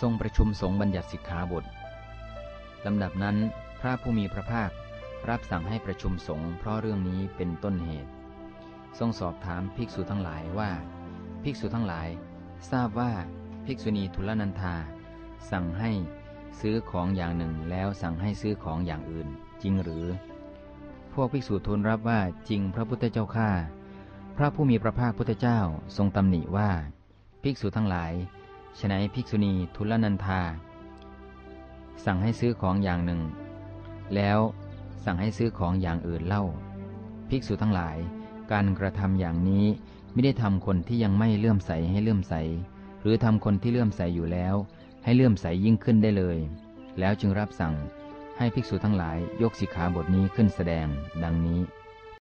ทรงประชุมสงฆ์บัญญัติสิกขาบทลำดับนั้น พระผู้มีพระภาครับสั่งให้ประชุมสงฆ์เพราะเรื่องนี้เป็นต้นเหตุ ทรงสอบถามภิกษุทั้งหลายว่า ภิกษุทั้งหลาย ทราบว่าภิกษุณีทุลนันธาสั่งให้ซื้อของอย่างหนึ่งแล้วสั่งให้ซื้อของอย่างอื่น จริงหรือ พวกภิกษุทูลรับว่าจริงพระพุทธเจ้าข้าพระผู้มีพระภาคพุทธเจ้าทรงตำหนิว่า ภิกษุทั้งหลาย ฉนัยภิกษุณีทุลนันธา สั่งให้ซื้อของอย่างหนึ่ง แล้วสั่งให้ซื้อของอย่างอื่นเล่า ภิกษุทั้งหลาย การกระทำอย่างนี้ไม่ได้ทำคนที่ยังไม่เลื่อมใสให้เลื่อมใส หรือทำคนที่เลื่อมใสอยู่แล้ว ให้เลื่อมใสยิ่งขึ้นได้เลย แล้วจึงรับสั่งให้ภิกษุทั้งหลายยกสิกขาบทนี้ขึ้นแสดง ดังนี้